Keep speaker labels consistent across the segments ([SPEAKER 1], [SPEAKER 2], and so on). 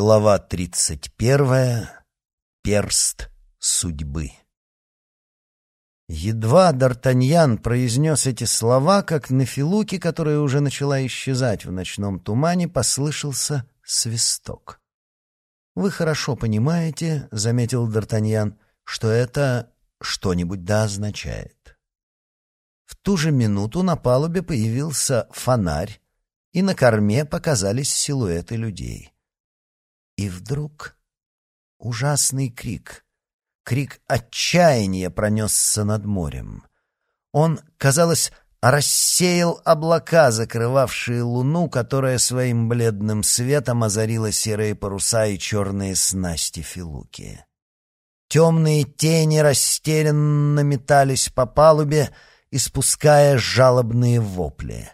[SPEAKER 1] Глава тридцать первая. Перст судьбы. Едва Д'Артаньян произнес эти слова, как на Филуке, которая уже начала исчезать в ночном тумане, послышался свисток. «Вы хорошо понимаете, — заметил Д'Артаньян, — что это что-нибудь да означает». В ту же минуту на палубе появился фонарь, и на корме показались силуэты людей — и вдруг ужасный крик, крик отчаяния пронесся над морем. Он, казалось, рассеял облака, закрывавшие луну, которая своим бледным светом озарила серые паруса и черные снасти Филуки. Темные тени растерянно метались по палубе, испуская жалобные вопли.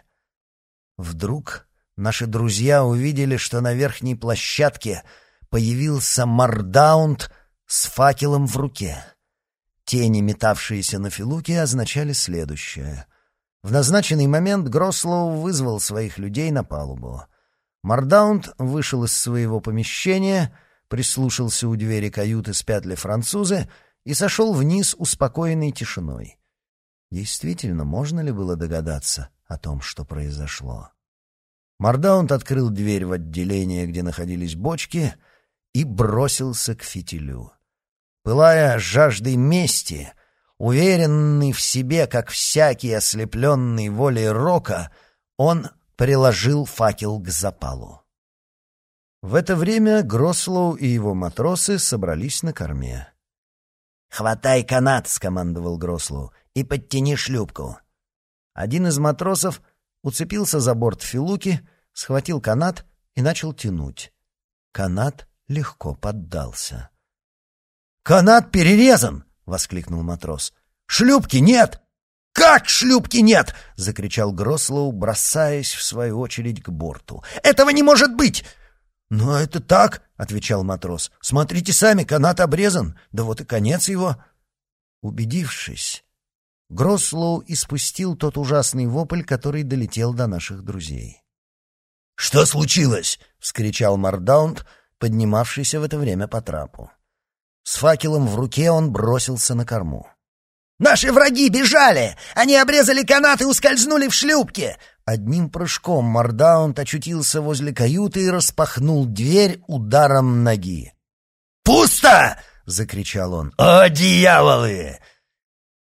[SPEAKER 1] Вдруг Наши друзья увидели, что на верхней площадке появился Мардаунд с факелом в руке. Тени, метавшиеся на Филуке, означали следующее. В назначенный момент Грослоу вызвал своих людей на палубу. Мардаунд вышел из своего помещения, прислушался у двери каюты, спят ли французы, и сошел вниз успокоенной тишиной. Действительно, можно ли было догадаться о том, что произошло? Мордаунд открыл дверь в отделение, где находились бочки, и бросился к фитилю. Пылая жаждой мести, уверенный в себе, как всякий ослепленный волей рока, он приложил факел к запалу. В это время Грослоу и его матросы собрались на корме. «Хватай канат!» — скомандовал Грослоу. «И подтяни шлюпку!» Один из матросов — уцепился за борт Филуки, схватил канат и начал тянуть. Канат легко поддался. «Канат перерезан!» — воскликнул матрос. «Шлюпки нет!» «Как шлюпки нет?» — закричал Грослоу, бросаясь в свою очередь к борту. «Этого не может быть!» «Но это так!» — отвечал матрос. «Смотрите сами, канат обрезан, да вот и конец его!» Убедившись, Грослоу испустил тот ужасный вопль, который долетел до наших друзей. «Что случилось?» — вскричал Мардаунд, поднимавшийся в это время по трапу. С факелом в руке он бросился на корму. «Наши враги бежали! Они обрезали канат и ускользнули в шлюпке!» Одним прыжком Мардаунд очутился возле каюты и распахнул дверь ударом ноги. «Пусто!» — закричал он. «О, дьяволы!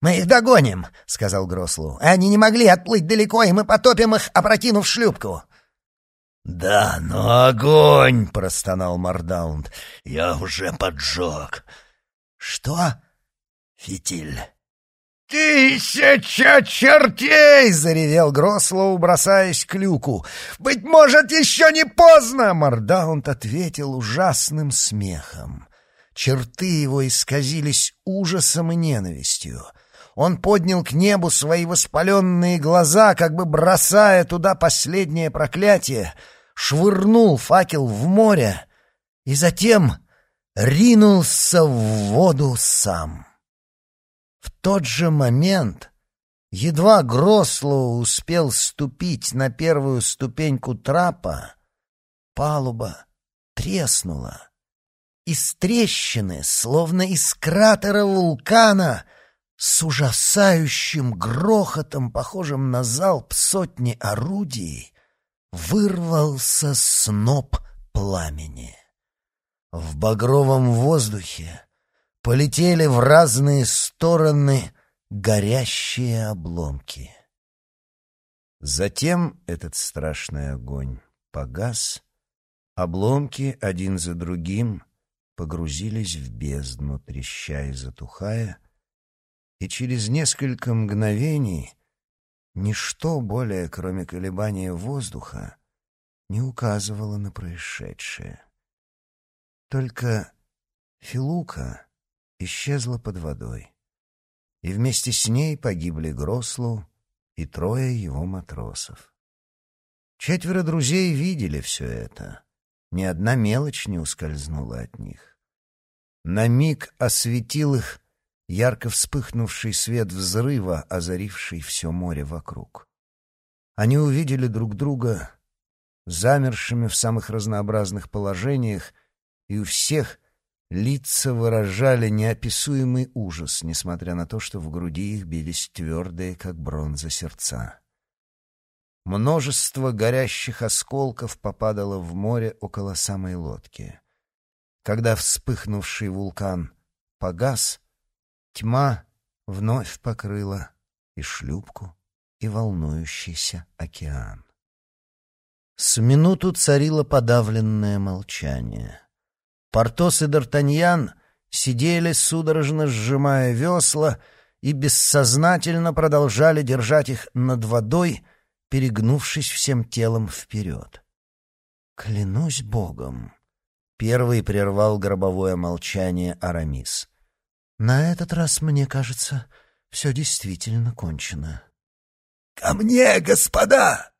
[SPEAKER 1] «Мы их догоним», — сказал Грослу. «Они не могли отплыть далеко, и мы потопим их, опрокинув шлюпку». «Да, но огонь!» — простонал Мардаунд. «Я уже поджег». «Что?» «Фитиль». «Тысяча чертей!» — заревел Грослоу, бросаясь к люку. «Быть может, еще не поздно!» — Мардаунд ответил ужасным смехом. Черты его исказились ужасом и ненавистью. Он поднял к небу свои воспаленные глаза, как бы бросая туда последнее проклятие, швырнул факел в море и затем ринулся в воду сам. В тот же момент, едва Грослоу успел ступить на первую ступеньку трапа, палуба треснула. Из трещины, словно из кратера вулкана — с ужасающим грохотом, похожим на залп сотни орудий, вырвался сноп пламени. В багровом воздухе полетели в разные стороны горящие обломки. Затем этот страшный огонь погас, обломки один за другим погрузились в бездну, треща и затухая — и через несколько мгновений ничто более, кроме колебания воздуха, не указывало на происшедшее. Только Филука исчезла под водой, и вместе с ней погибли Грослу и трое его матросов. Четверо друзей видели все это. Ни одна мелочь не ускользнула от них. На миг осветил их ярко вспыхнувший свет взрыва, озаривший все море вокруг. Они увидели друг друга замершими в самых разнообразных положениях и у всех лица выражали неописуемый ужас, несмотря на то, что в груди их бились твердые, как бронза, сердца. Множество горящих осколков попадало в море около самой лодки. Когда вспыхнувший вулкан погас, тьма вновь покрыла и шлюпку, и волнующийся океан. С минуту царило подавленное молчание. Портос и Д'Артаньян сидели, судорожно сжимая весла, и бессознательно продолжали держать их над водой, перегнувшись всем телом вперед. «Клянусь Богом!» — первый прервал гробовое молчание Арамис. «На этот раз, мне кажется, все действительно кончено».
[SPEAKER 2] «Ко мне, господа!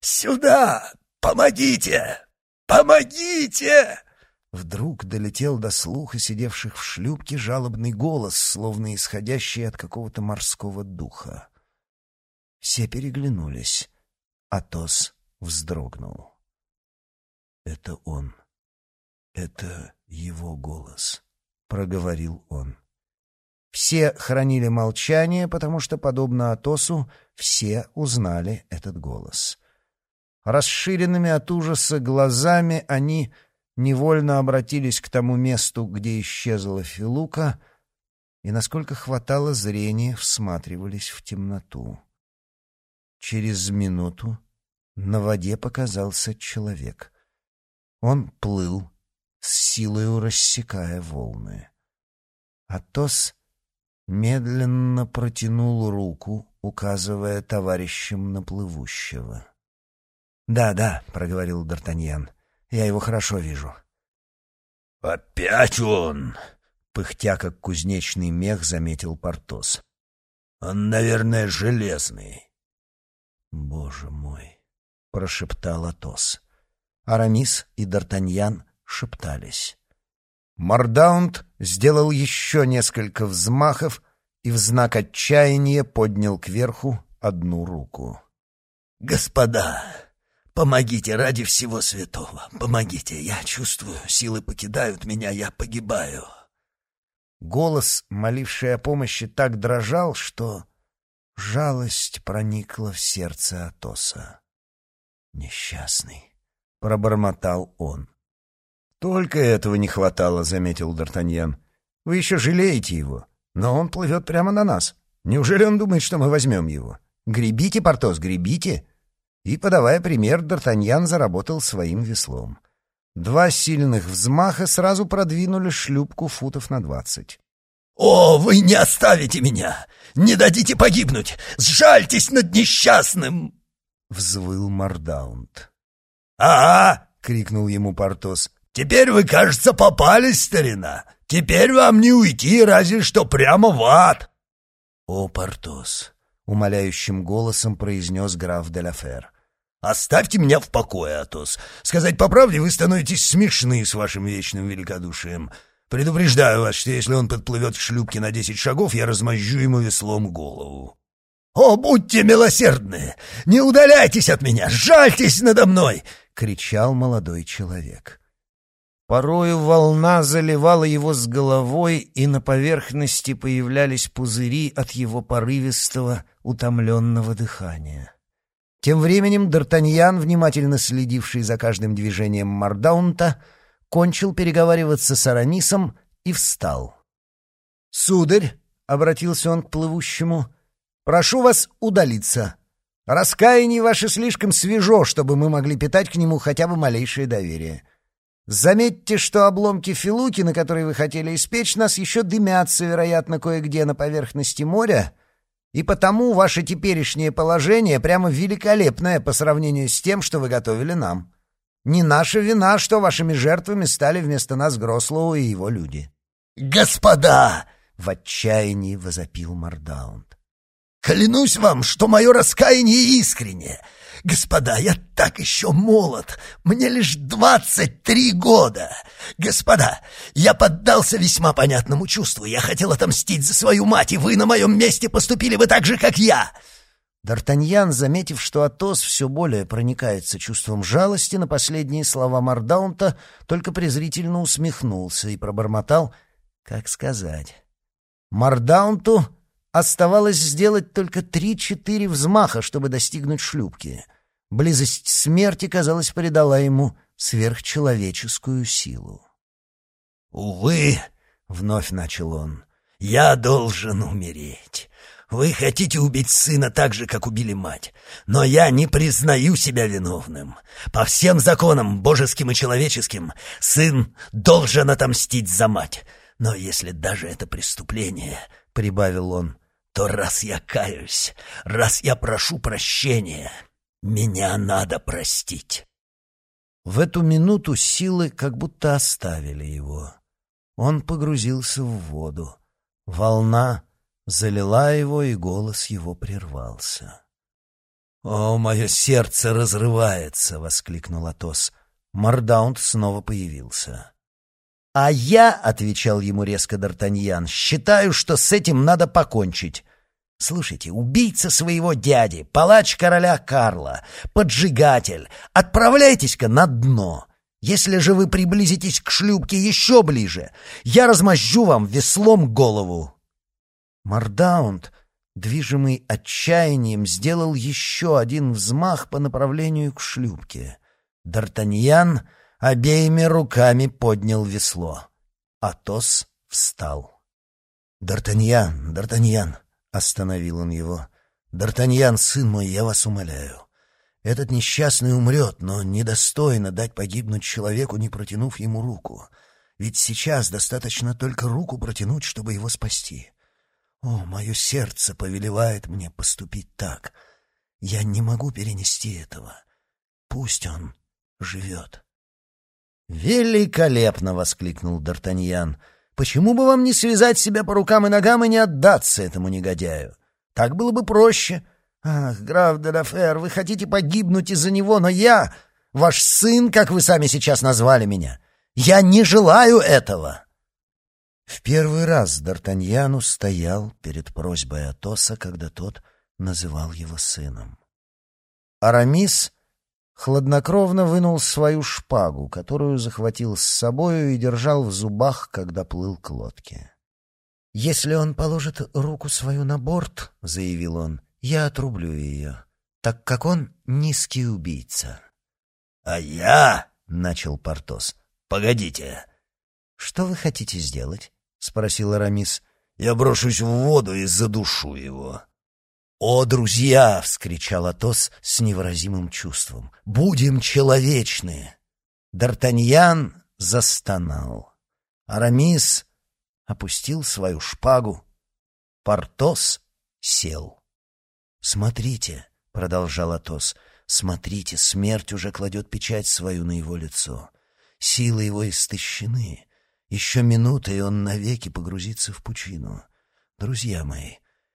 [SPEAKER 2] Сюда! Помогите! Помогите!»
[SPEAKER 1] Вдруг долетел до слуха сидевших в шлюпке жалобный голос, словно исходящий от какого-то морского духа. Все переглянулись. Атос вздрогнул. «Это он. Это его голос», — проговорил он. Все хранили молчание, потому что, подобно Атосу, все узнали этот голос. Расширенными от ужаса глазами они невольно обратились к тому месту, где исчезла Филука, и, насколько хватало зрения, всматривались в темноту. Через минуту на воде показался человек. Он плыл, с силою рассекая волны. Атос медленно протянул руку, указывая товарищам на плывущего. «Да, да», — проговорил Д'Артаньян, — «я его хорошо вижу».
[SPEAKER 2] «Опять он!»
[SPEAKER 1] — пыхтя, как кузнечный мех, заметил Портос.
[SPEAKER 2] «Он, наверное, железный».
[SPEAKER 1] «Боже мой!» — прошептал Атос. Арамис и Д'Артаньян шептались. Мордаунд сделал еще несколько взмахов и в знак отчаяния поднял кверху одну руку.
[SPEAKER 2] «Господа, помогите ради всего святого! Помогите! Я чувствую, силы покидают меня, я погибаю!»
[SPEAKER 1] Голос, моливший о помощи, так дрожал, что Жалость проникла в сердце Атоса. «Несчастный», — пробормотал он. «Только этого не хватало», — заметил Д'Артаньян. «Вы еще жалеете его, но он плывет прямо на нас. Неужели он думает, что мы возьмем его? Гребите, Портос, гребите!» И, подавая пример, Д'Артаньян заработал своим веслом. Два сильных взмаха сразу продвинули шлюпку футов на двадцать.
[SPEAKER 2] «О, вы не оставите меня! Не дадите погибнуть! Сжальтесь над несчастным!» — взвыл Мордаунд. «Ага!» — крикнул ему Портос. «Теперь вы, кажется, попались, старина! Теперь вам не уйти, разве что прямо в ад!»
[SPEAKER 1] «О, Портос!» — умоляющим голосом произнес граф де Лафер.
[SPEAKER 2] «Оставьте меня в покое, Атос. Сказать по правде, вы становитесь смешны с вашим вечным великодушием. Предупреждаю вас, что если он подплывет к шлюпке на десять шагов, я размозжу ему веслом голову. «О, будьте милосердны! Не удаляйтесь от меня! Жальтесь надо мной!» — кричал молодой человек.
[SPEAKER 1] Порою волна заливала его с головой, и на поверхности появлялись пузыри от его порывистого, утомленного дыхания. Тем временем Д'Артаньян, внимательно следивший за каждым движением Мардаунта, — кончил переговариваться с Арамисом и встал. «Сударь», — обратился он к плывущему, — «прошу вас удалиться. Раскаяние ваше слишком свежо, чтобы мы могли питать к нему хотя бы малейшее доверие. Заметьте, что обломки Филуки, на которые вы хотели испечь нас, еще дымятся, вероятно, кое-где на поверхности моря, и потому ваше теперешнее положение прямо великолепное по сравнению с тем, что вы готовили нам». Не наша вина, что вашими жертвами стали вместо нас Грослоу и его люди.
[SPEAKER 2] «Господа!»
[SPEAKER 1] — в отчаянии возопил Мардаунд.
[SPEAKER 2] «Клянусь вам, что мое раскаяние искреннее. Господа, я так еще молод. Мне лишь двадцать три года. Господа, я поддался весьма понятному чувству. Я хотел отомстить за свою мать, и вы на моем месте поступили бы так же, как я.
[SPEAKER 1] Д'Артаньян, заметив, что Атос все более проникается чувством жалости, на последние слова Мардаунта только презрительно усмехнулся и пробормотал, как сказать. Мардаунту оставалось сделать только три-четыре взмаха, чтобы достигнуть шлюпки. Близость смерти, казалось, придала ему сверхчеловеческую силу.
[SPEAKER 2] «Увы», — вновь начал он, — «я должен умереть. Вы хотите убить сына так же, как убили мать. Но я не признаю себя виновным. По всем законам, божеским и человеческим, сын должен отомстить за мать. Но если даже это преступление, — прибавил он, — то раз я каюсь, раз я прошу прощения, меня надо простить.
[SPEAKER 1] В эту минуту силы как будто оставили его. Он погрузился в воду. Волна залила его, и голос его прервался.
[SPEAKER 2] «О, мое сердце разрывается!» — воскликнул Атос.
[SPEAKER 1] Мардаунд снова появился. «А я, — отвечал ему резко Д'Артаньян, — считаю, что с этим надо покончить. Слушайте, убийца своего дяди, палач короля Карла, поджигатель, отправляйтесь-ка на дно. Если же вы приблизитесь к шлюпке еще ближе, я размозжу вам веслом голову». Мардаунд, движимый отчаянием, сделал еще один взмах по направлению к шлюпке. Д'Артаньян обеими руками поднял весло. Атос встал. «Д'Артаньян, Д'Артаньян!» — остановил он его. «Д'Артаньян, сын мой, я вас умоляю. Этот несчастный умрет, но недостойно дать погибнуть человеку, не протянув ему руку. Ведь сейчас достаточно только руку протянуть, чтобы его спасти. О, мое сердце повелевает мне поступить так. Я не могу перенести этого. Пусть он живет. «Великолепно!» — воскликнул Д'Артаньян. «Почему бы вам не связать себя по рукам и ногам и не отдаться этому негодяю? Так было бы проще. Ах, граф де Дафер, вы хотите погибнуть из-за него, но я, ваш сын, как вы сами сейчас назвали меня, я не желаю этого!» В первый раз Д'Артаньян стоял перед просьбой Атоса, когда тот называл его сыном. Арамис хладнокровно вынул свою шпагу, которую захватил с собою и держал в зубах, когда плыл к лодке. «Если он положит руку свою на борт, — заявил он, — я отрублю ее, так как он низкий убийца».
[SPEAKER 2] «А я...» — начал Портос. «Погодите».
[SPEAKER 1] «Что вы хотите сделать?» — спросил Арамис.
[SPEAKER 2] «Я брошусь в воду и задушу его».
[SPEAKER 1] «О, друзья!» — вскричал Атос с невыразимым чувством. «Будем человечны!» Д'Артаньян застонал. Арамис опустил свою шпагу. Портос сел. «Смотрите!» — продолжал Атос. «Смотрите, смерть уже кладет печать свою на его лицо. Силы его истощены. Еще минута, и он навеки погрузится в пучину. Друзья мои,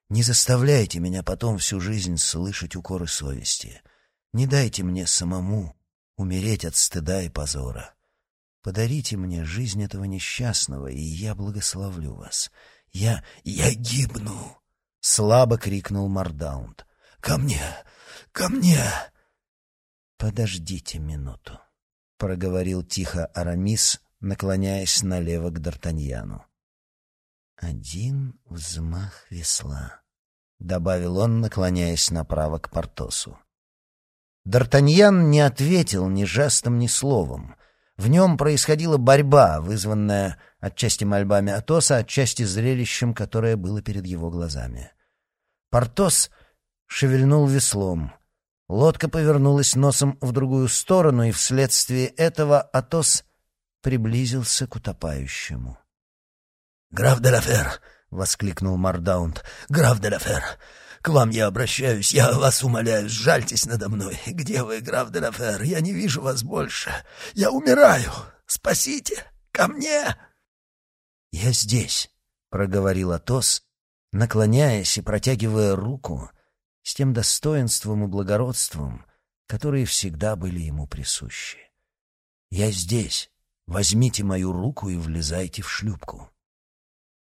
[SPEAKER 1] не заставляйте меня потом всю жизнь слышать укоры совести. Не дайте мне самому умереть от стыда и позора. Подарите мне жизнь этого несчастного, и я благословлю вас. Я... я гибну!» — слабо крикнул Мардаунд. «Ко мне! Ко мне!» «Подождите минуту», — проговорил тихо Арамис, наклоняясь налево к Д'Артаньяну. «Один взмах весла», — добавил он, наклоняясь направо к Портосу. Д'Артаньян не ответил ни жестом, ни словом. В нем происходила борьба, вызванная отчасти мольбами Атоса, отчасти зрелищем, которое было перед его глазами. Портос шевельнул веслом. Лодка повернулась носом в другую сторону, и вследствие этого Атос приблизился к утопающему.
[SPEAKER 2] «Граф де Лафер!» — воскликнул Мардаунд. «Граф де Лафер! К вам я обращаюсь, я вас умоляю, сжальтесь надо мной. Где вы, граф де Лафер? Я не вижу вас больше. Я умираю! Спасите! Ко мне!»
[SPEAKER 1] «Я здесь!» — проговорил Атос, наклоняясь и протягивая руку с тем достоинством и благородством, которые всегда были ему присущи. «Я здесь!» Возьмите мою руку и влезайте в шлюпку.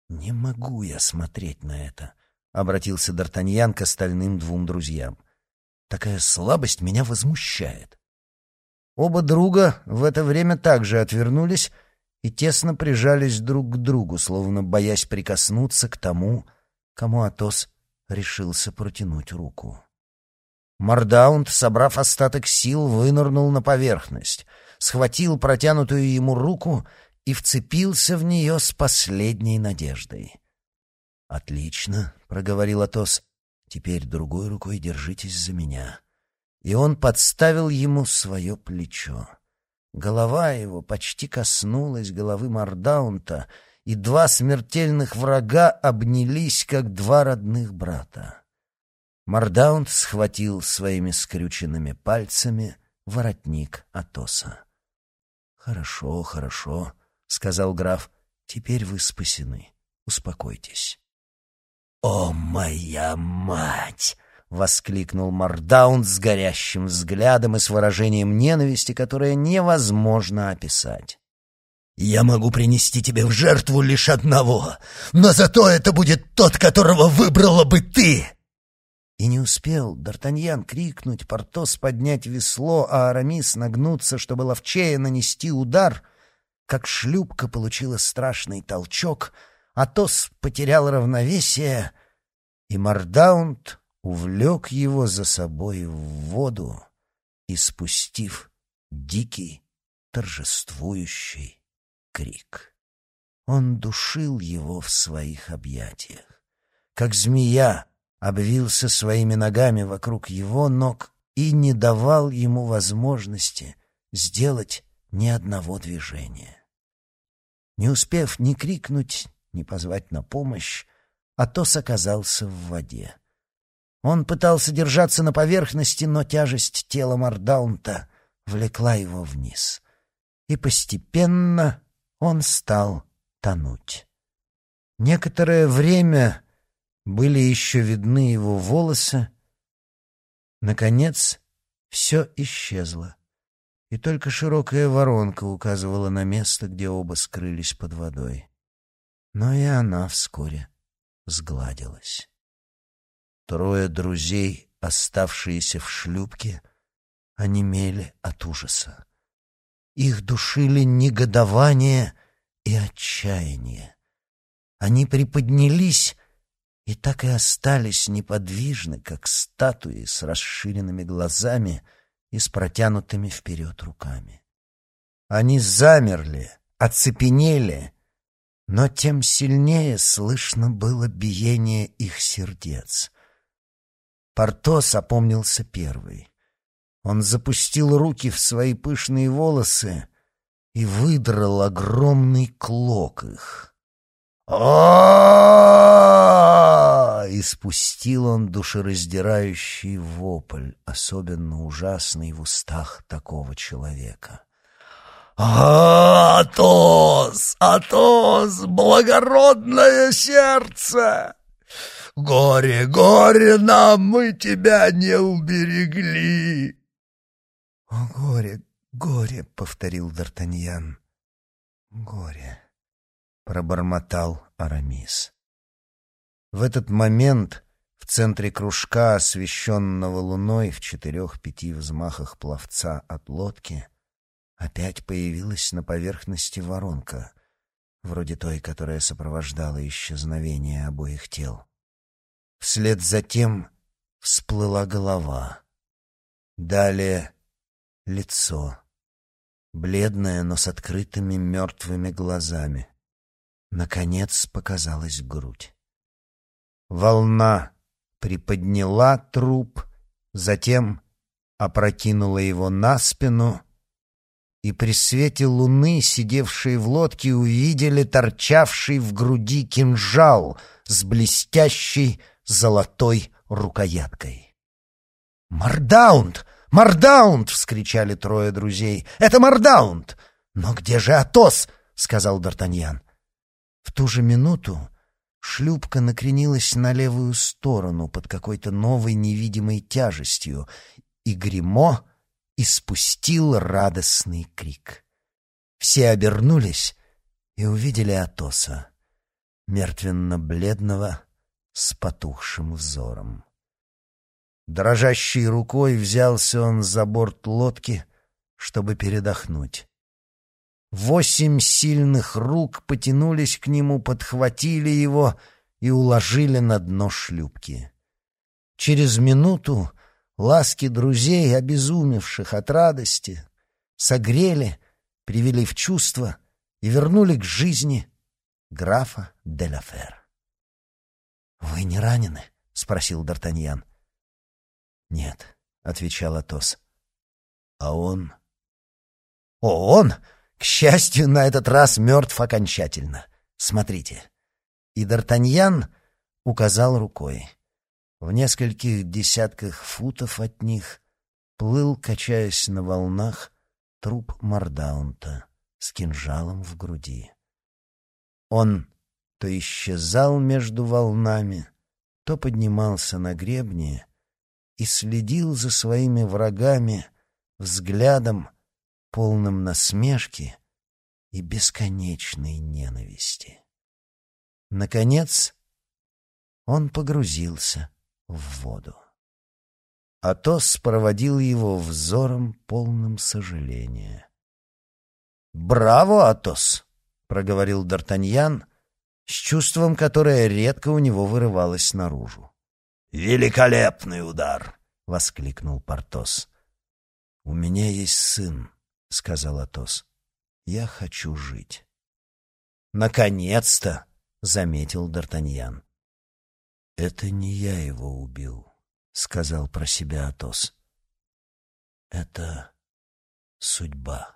[SPEAKER 1] Не могу я смотреть на это, обратился Д'Артаньян к остальным двум друзьям. «Такая слабость меня возмущает». Оба друга в это время также отвернулись и тесно прижались друг к другу, словно боясь прикоснуться к тому, кому Атос решился протянуть руку. Мордаунд, собрав остаток сил, вынырнул на поверхность, схватил протянутую ему руку и вцепился в нее с последней надеждой. «Отлично», — проговорил Атос, — «теперь другой рукой держитесь за меня». И он подставил ему свое плечо. Голова его почти коснулась головы Мардаунта, и два смертельных врага обнялись, как два родных брата. Мардаунт схватил своими скрюченными пальцами воротник Атоса. «Хорошо, хорошо», — сказал граф, — «теперь вы спасены. Успокойтесь». «О, моя мать!» — воскликнул Мардаунт с горящим взглядом и с выражением ненависти, которое невозможно описать. «Я могу принести тебе в жертву лишь одного, но зато это будет тот, которого выбрала бы ты!» И не успел Д'Артаньян крикнуть, Портос поднять весло, а Арамис нагнуться, чтобы ловчее нанести удар, как шлюпка получила страшный толчок, Атос потерял равновесие, и Мардаунд увлек его за собой в воду, испустив дикий торжествующий крик. Он душил его в своих объятиях. Как змея, обвился своими ногами вокруг его ног и не давал ему возможности сделать ни одного движения. Не успев ни крикнуть, ни позвать на помощь, Атос оказался в воде. Он пытался держаться на поверхности, но тяжесть тела Мардаунта влекла его вниз. И постепенно он стал тонуть. Некоторое время были еще видны его волосы. Наконец, все исчезло, и только широкая воронка указывала на место, где оба скрылись под водой. Но и она вскоре сгладилась. Трое друзей, оставшиеся в шлюпке, онемели от ужаса. Их душили негодование и отчаяние. Они приподнялись и так и остались неподвижны, как статуи с расширенными глазами и с протянутыми вперед руками. Они замерли, оцепенели, но тем сильнее слышно было биение их сердец. Портос опомнился первый. Он запустил руки в свои пышные волосы и выдрал огромный клок их. А он душераздирающий вопль, особенно ужасный в устах такого человека. «Атос! Атос! Благородное сердце! Горе, горе нам, мы тебя не уберегли!»
[SPEAKER 3] «О, горе, горе!» — повторил Д'Артаньян. «Горе!» — пробормотал Арамис. В этот момент в центре кружка, освещенного луной в четырех-пяти взмахах пловца от лодки, опять появилась на поверхности воронка, вроде той, которая сопровождала исчезновение обоих тел. Вслед за тем всплыла голова. Далее лицо. Бледное, но с открытыми мертвыми глазами. Наконец показалась грудь. Волна приподняла труп, затем опрокинула его на спину, и при свете луны, сидевшие в лодке, увидели торчавший в груди кинжал с блестящей золотой рукояткой. «Мардаунд! Мардаунд!» — вскричали трое друзей. «Это Мардаунд!» «Но где же Атос?» — сказал Д'Артаньян. Ту же минуту шлюпка накренилась на левую сторону под какой-то новой невидимой тяжестью, и гримо испустил радостный крик. Все обернулись и увидели Атоса, мертвенно-бледного,
[SPEAKER 1] с потухшим взором. Дрожащей рукой взялся он за борт лодки, чтобы передохнуть. Восемь сильных рук потянулись к нему, подхватили его и уложили на дно шлюпки. Через минуту ласки друзей, обезумевших от радости, согрели, привели в чувство и вернули к жизни графа де ла Фер. «Вы не ранены?» — спросил Д'Артаньян. «Нет», — отвечал Атос. «А он...» «О, он, к счастью, на этот раз мертв окончательно. Смотрите». И Д'Артаньян указал рукой. В нескольких десятках футов от них плыл, качаясь на волнах, труп Мардаунта с кинжалом в груди. Он то исчезал между волнами, то поднимался на гребне и следил за своими врагами взглядом, полным насмешки и бесконечной ненависти. Наконец, он погрузился в воду. Атос проводил его взором, полным сожаления. «Браво, Атос!» — проговорил Д'Артаньян с чувством, которое редко у него вырывалось наружу.
[SPEAKER 2] «Великолепный удар!»
[SPEAKER 1] — воскликнул Портос. «У меня есть сын», — сказал Атос. «Я хочу жить». «Наконец-то!» — заметил Д'Артаньян. «Это не я его убил», — сказал про себя Атос. «Это судьба».